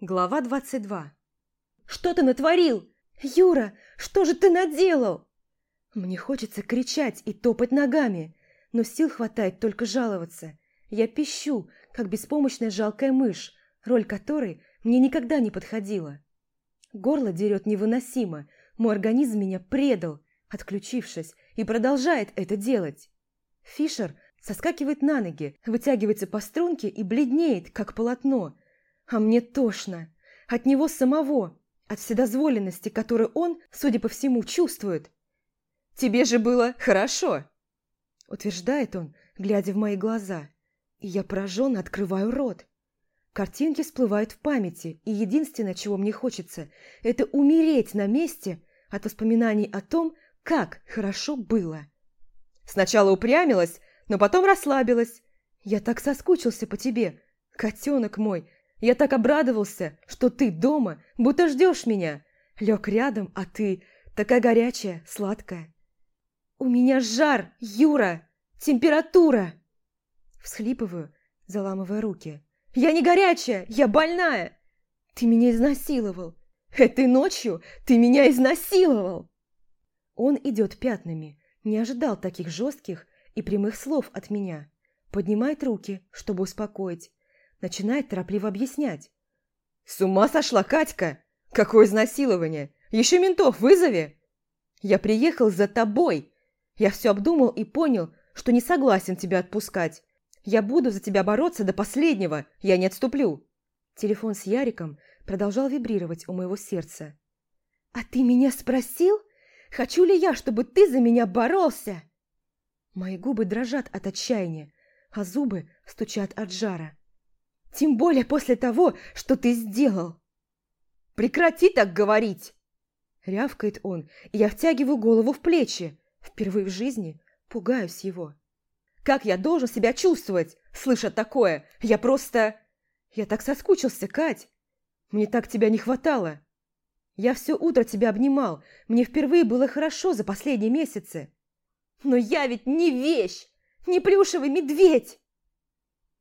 Глава 22 «Что ты натворил? Юра, что же ты наделал?» Мне хочется кричать и топать ногами, но сил хватает только жаловаться. Я пищу, как беспомощная жалкая мышь, роль которой мне никогда не подходила. Горло дерет невыносимо, мой организм меня предал, отключившись, и продолжает это делать. Фишер соскакивает на ноги, вытягивается по струнке и бледнеет, как полотно – а мне тошно. От него самого, от вседозволенности, которую он, судя по всему, чувствует. «Тебе же было хорошо!» Утверждает он, глядя в мои глаза. И я пораженно открываю рот. Картинки всплывают в памяти, и единственное, чего мне хочется, это умереть на месте от воспоминаний о том, как хорошо было. Сначала упрямилась, но потом расслабилась. Я так соскучился по тебе, котенок мой, я так обрадовался, что ты дома, будто ждешь меня. Лег рядом, а ты такая горячая, сладкая. У меня жар, Юра, температура. Всхлипываю, заламывая руки. Я не горячая, я больная. Ты меня изнасиловал. Этой ночью ты меня изнасиловал. Он идет пятнами, не ожидал таких жестких и прямых слов от меня. Поднимает руки, чтобы успокоить, начинает торопливо объяснять. «С ума сошла Катька! Какое изнасилование! Еще ментов вызови!» «Я приехал за тобой! Я все обдумал и понял, что не согласен тебя отпускать. Я буду за тебя бороться до последнего, я не отступлю!» Телефон с Яриком продолжал вибрировать у моего сердца. «А ты меня спросил, хочу ли я, чтобы ты за меня боролся?» Мои губы дрожат от отчаяния, а зубы стучат от жара. Тем более после того, что ты сделал. Прекрати так говорить! Рявкает он, и я втягиваю голову в плечи. Впервые в жизни пугаюсь его. Как я должен себя чувствовать, слыша такое? Я просто... Я так соскучился, Кать. Мне так тебя не хватало. Я все утро тебя обнимал. Мне впервые было хорошо за последние месяцы. Но я ведь не вещь, не плюшевый медведь.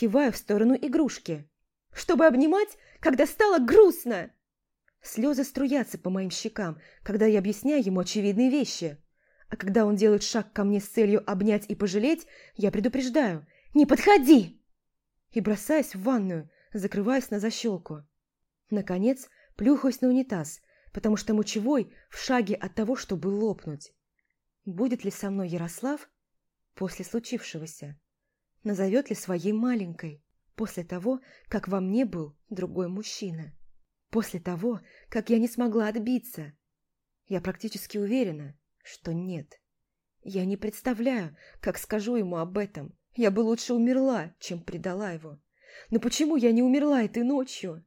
Киваю в сторону игрушки. «Чтобы обнимать, когда стало грустно!» Слезы струятся по моим щекам, когда я объясняю ему очевидные вещи. А когда он делает шаг ко мне с целью обнять и пожалеть, я предупреждаю «Не подходи!» И бросаюсь в ванную, закрываясь на защелку. Наконец, плюхаюсь на унитаз, потому что мочевой в шаге от того, чтобы лопнуть. Будет ли со мной Ярослав после случившегося? Назовет ли своей маленькой, после того, как во мне был другой мужчина. После того, как я не смогла отбиться. Я практически уверена, что нет. Я не представляю, как скажу ему об этом. Я бы лучше умерла, чем предала его. Но почему я не умерла этой ночью?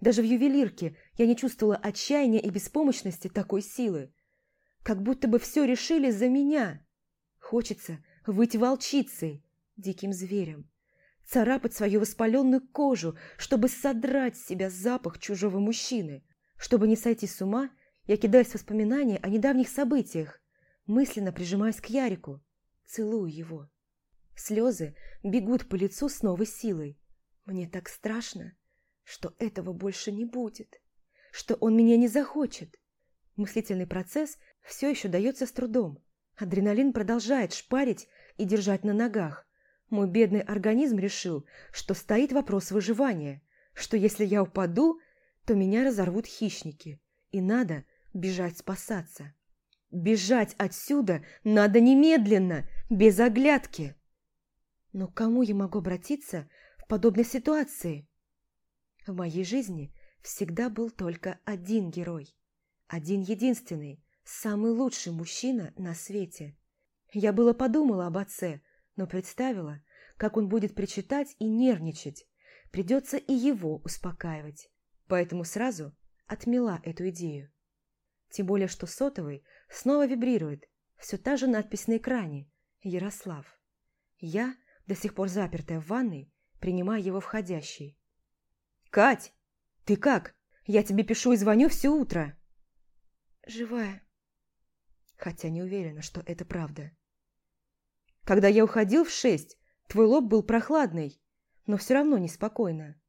Даже в ювелирке я не чувствовала отчаяния и беспомощности такой силы. Как будто бы все решили за меня. Хочется выйти волчицей, диким зверем, царапать свою воспаленную кожу, чтобы содрать с себя запах чужого мужчины. Чтобы не сойти с ума, я кидаюсь в воспоминания о недавних событиях, мысленно прижимаясь к Ярику, целую его. Слезы бегут по лицу с новой силой. Мне так страшно, что этого больше не будет, что он меня не захочет. Мыслительный процесс все еще дается с трудом. Адреналин продолжает шпарить и держать на ногах. Мой бедный организм решил, что стоит вопрос выживания, что если я упаду, то меня разорвут хищники, и надо бежать спасаться. Бежать отсюда надо немедленно, без оглядки. Но к кому я могу обратиться в подобной ситуации? В моей жизни всегда был только один герой. Один единственный, самый лучший мужчина на свете. Я было подумала об отце, но представила, как он будет причитать и нервничать. Придется и его успокаивать. Поэтому сразу отмела эту идею. Тем более, что сотовый снова вибрирует. Все та же надпись на экране. Ярослав. Я, до сих пор запертая в ванной, принимаю его входящий. «Кать, ты как? Я тебе пишу и звоню все утро». «Живая». Хотя не уверена, что это правда. Когда я уходил в шесть, твой лоб был прохладный, но все равно неспокойно.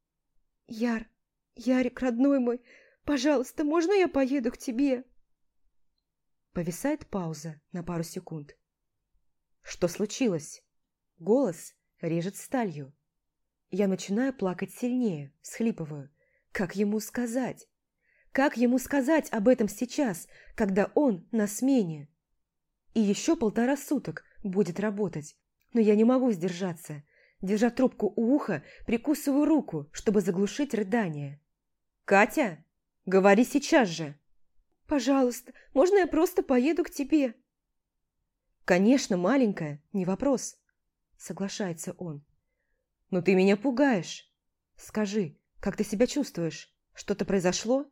Яр, Ярик, родной мой, пожалуйста, можно я поеду к тебе?» Повисает пауза на пару секунд. «Что случилось?» Голос режет сталью. Я начинаю плакать сильнее, схлипываю. Как ему сказать? Как ему сказать об этом сейчас, когда он на смене? И еще полтора суток будет работать, но я не могу сдержаться. Держа трубку у уха, прикусываю руку, чтобы заглушить рыдание. «Катя, говори сейчас же!» «Пожалуйста, можно я просто поеду к тебе?» «Конечно, маленькая, не вопрос», — соглашается он. «Но ты меня пугаешь. Скажи, как ты себя чувствуешь? Что-то произошло?»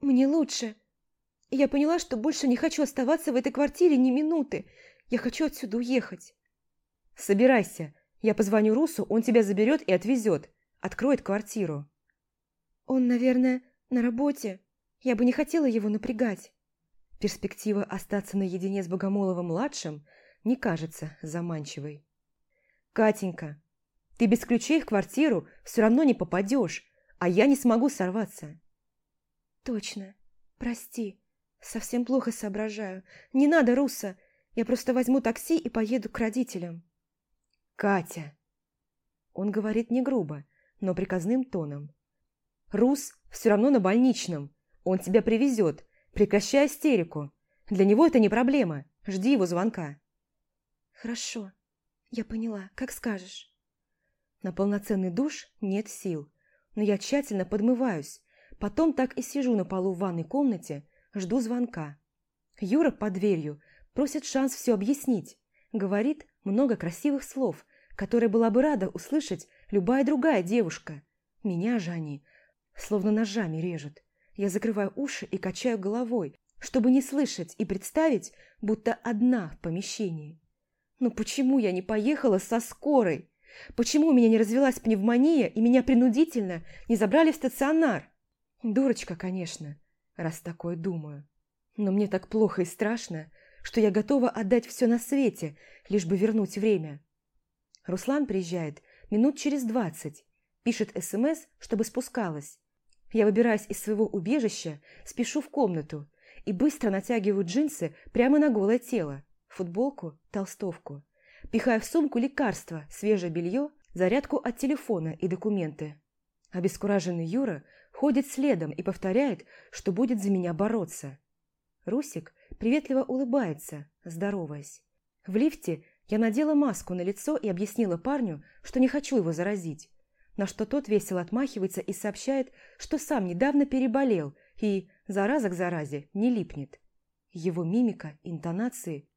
«Мне лучше. Я поняла, что больше не хочу оставаться в этой квартире ни минуты. Я хочу отсюда уехать». «Собирайся. Я позвоню Русу, он тебя заберет и отвезет. Откроет квартиру». «Он, наверное, на работе. Я бы не хотела его напрягать». Перспектива остаться наедине с Богомоловым-младшим не кажется заманчивой. «Катенька, ты без ключей в квартиру все равно не попадешь, а я не смогу сорваться». «Точно. Прости. Совсем плохо соображаю. Не надо, Руса. Я просто возьму такси и поеду к родителям». «Катя!» Он говорит не грубо, но приказным тоном. «Рус все равно на больничном. Он тебя привезет. Прекращай истерику. Для него это не проблема. Жди его звонка». «Хорошо. Я поняла. Как скажешь». На полноценный душ нет сил, но я тщательно подмываюсь. Потом так и сижу на полу в ванной комнате, жду звонка. Юра под дверью просит шанс все объяснить. Говорит много красивых слов, которые была бы рада услышать любая другая девушка. Меня же они словно ножами режут. Я закрываю уши и качаю головой, чтобы не слышать и представить, будто одна в помещении. Но почему я не поехала со скорой? Почему у меня не развелась пневмония и меня принудительно не забрали в стационар? Дурочка, конечно, раз такое думаю. Но мне так плохо и страшно, что я готова отдать все на свете, лишь бы вернуть время. Руслан приезжает минут через двадцать, пишет СМС, чтобы спускалась. Я выбираюсь из своего убежища, спешу в комнату и быстро натягиваю джинсы прямо на голое тело, футболку, толстовку. Пихаю в сумку лекарства, свежее белье, зарядку от телефона и документы. Обескураженный Юра ходит следом и повторяет, что будет за меня бороться. Русик приветливо улыбается, здороваясь. В лифте я надела маску на лицо и объяснила парню, что не хочу его заразить, на что тот весело отмахивается и сообщает, что сам недавно переболел и, зараза к заразе, не липнет. Его мимика, интонации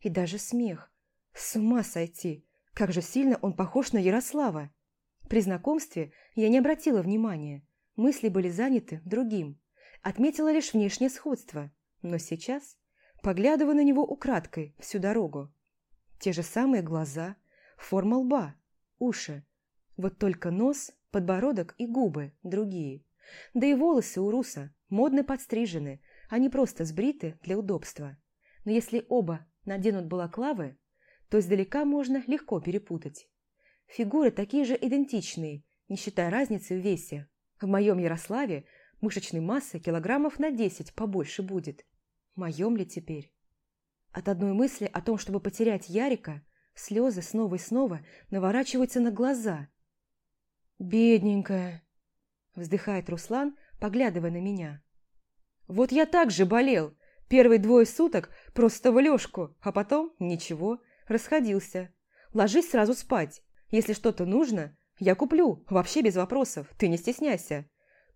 и даже смех. С ума сойти! Как же сильно он похож на Ярослава! При знакомстве я не обратила внимания, мысли были заняты другим. Отметила лишь внешнее сходство, но сейчас поглядываю на него украдкой всю дорогу. Те же самые глаза, форма лба, уши. Вот только нос, подбородок и губы другие. Да и волосы у Руса модно подстрижены, не просто сбриты для удобства. Но если оба наденут балаклавы, то издалека можно легко перепутать. Фигуры такие же идентичные, не считая разницы в весе. В моем Ярославе мышечной массы килограммов на 10 побольше будет. Моем ли теперь? От одной мысли о том, чтобы потерять Ярика, слезы снова и снова наворачиваются на глаза. «Бедненькая!» – вздыхает Руслан, поглядывая на меня. «Вот я так же болел. Первые двое суток просто в лёжку, а потом ничего, расходился. Ложись сразу спать. Если что-то нужно, я куплю, вообще без вопросов, ты не стесняйся.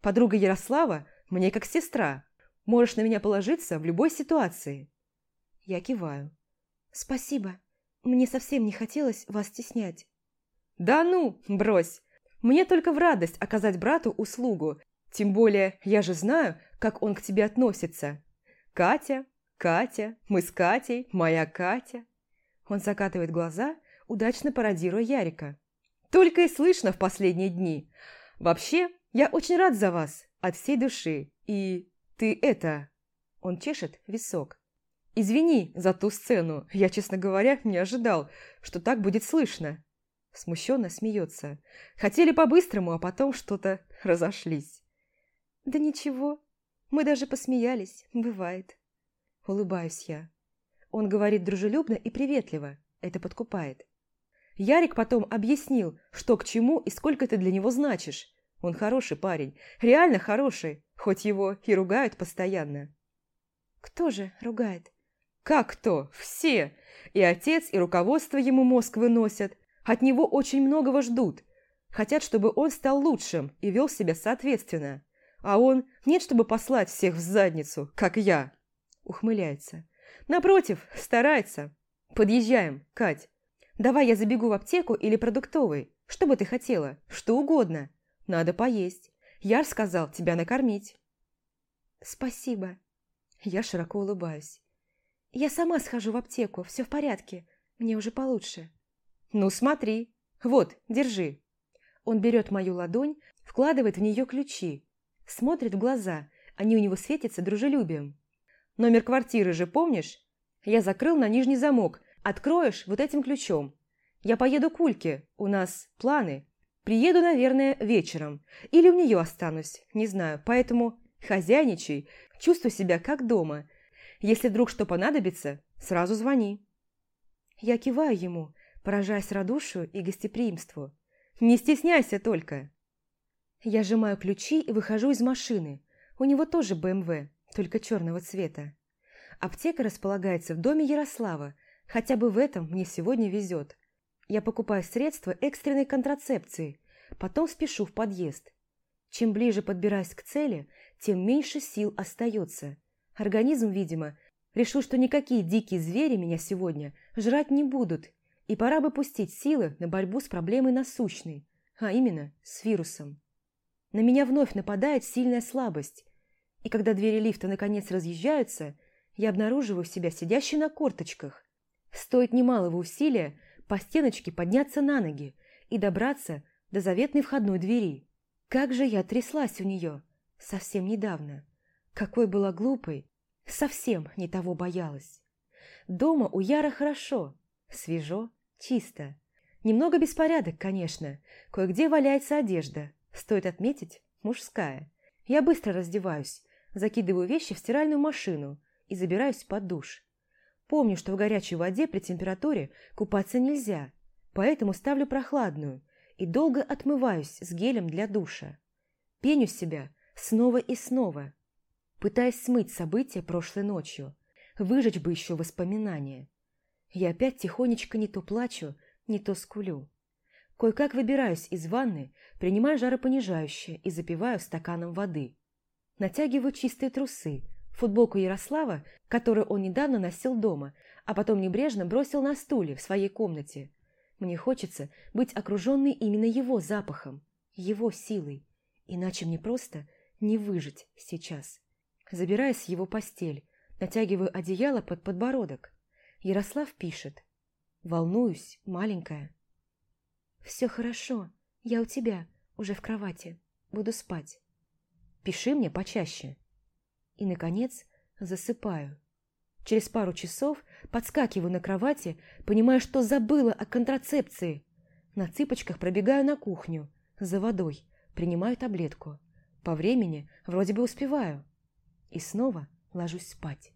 Подруга Ярослава мне как сестра. Можешь на меня положиться в любой ситуации». Я киваю. «Спасибо. Мне совсем не хотелось вас стеснять». «Да ну, брось! Мне только в радость оказать брату услугу. Тем более, я же знаю, как он к тебе относится. Катя, Катя, мы с Катей, моя Катя». Он закатывает глаза, удачно пародируя Ярика. «Только и слышно в последние дни. Вообще, я очень рад за вас, от всей души. И ты это...» Он чешет висок. «Извини за ту сцену. Я, честно говоря, не ожидал, что так будет слышно». Смущенно смеется. «Хотели по-быстрому, а потом что-то разошлись. Да ничего, мы даже посмеялись, бывает. Улыбаюсь я. Он говорит дружелюбно и приветливо, это подкупает. Ярик потом объяснил, что к чему и сколько ты для него значишь. Он хороший парень, реально хороший, хоть его и ругают постоянно. Кто же ругает? Как кто? Все. И отец, и руководство ему мозг выносят. От него очень многого ждут. Хотят, чтобы он стал лучшим и вел себя соответственно. А он нет, чтобы послать всех в задницу, как я. Ухмыляется. Напротив, старается. Подъезжаем, Кать. Давай я забегу в аптеку или продуктовый. Что бы ты хотела? Что угодно. Надо поесть. Яр сказал тебя накормить. Спасибо. Я широко улыбаюсь. Я сама схожу в аптеку, все в порядке. Мне уже получше. Ну, смотри. Вот, держи. Он берет мою ладонь, вкладывает в нее ключи. Смотрит в глаза. Они у него светятся дружелюбием. Номер квартиры же помнишь? Я закрыл на нижний замок. Откроешь вот этим ключом. Я поеду к Ульке. У нас планы. Приеду, наверное, вечером. Или у нее останусь. Не знаю. Поэтому хозяйничай. Чувствуй себя как дома. Если вдруг что понадобится, сразу звони. Я киваю ему, поражаясь радушию и гостеприимству. Не стесняйся только. Я сжимаю ключи и выхожу из машины. У него тоже БМВ, только черного цвета. Аптека располагается в доме Ярослава, хотя бы в этом мне сегодня везет. Я покупаю средства экстренной контрацепции, потом спешу в подъезд. Чем ближе подбираюсь к цели, тем меньше сил остается. Организм, видимо, решил, что никакие дикие звери меня сегодня жрать не будут, и пора бы пустить силы на борьбу с проблемой насущной, а именно с вирусом. На меня вновь нападает сильная слабость, и когда двери лифта наконец разъезжаются, я обнаруживаю себя сидящей на корточках. Стоит немалого усилия по стеночке подняться на ноги и добраться до заветной входной двери. Как же я тряслась у нее совсем недавно. Какой была глупой, совсем не того боялась. Дома у Яра хорошо, свежо, чисто. Немного беспорядок, конечно, кое-где валяется одежда, стоит отметить, мужская. Я быстро раздеваюсь, закидываю вещи в стиральную машину и забираюсь под душ. Помню, что в горячей воде при температуре купаться нельзя, поэтому ставлю прохладную и долго отмываюсь с гелем для душа. Пеню себя снова и снова, пытаясь смыть события прошлой ночью, выжечь бы еще воспоминания. Я опять тихонечко не то плачу, не то скулю. Кое-как выбираюсь из ванны, принимаю жаропонижающее и запиваю стаканом воды. Натягиваю чистые трусы, футболку Ярослава, которую он недавно носил дома, а потом небрежно бросил на стуле в своей комнате. Мне хочется быть окруженной именно его запахом, его силой, иначе мне просто не выжить сейчас. Забираюсь в его постель, натягиваю одеяло под подбородок. Ярослав пишет. Волнуюсь, маленькая. «Все хорошо, я у тебя, уже в кровати, буду спать. Пиши мне почаще». И, наконец, засыпаю. Через пару часов подскакиваю на кровати, понимая, что забыла о контрацепции. На цыпочках пробегаю на кухню, за водой, принимаю таблетку. По времени вроде бы успеваю. И снова ложусь спать.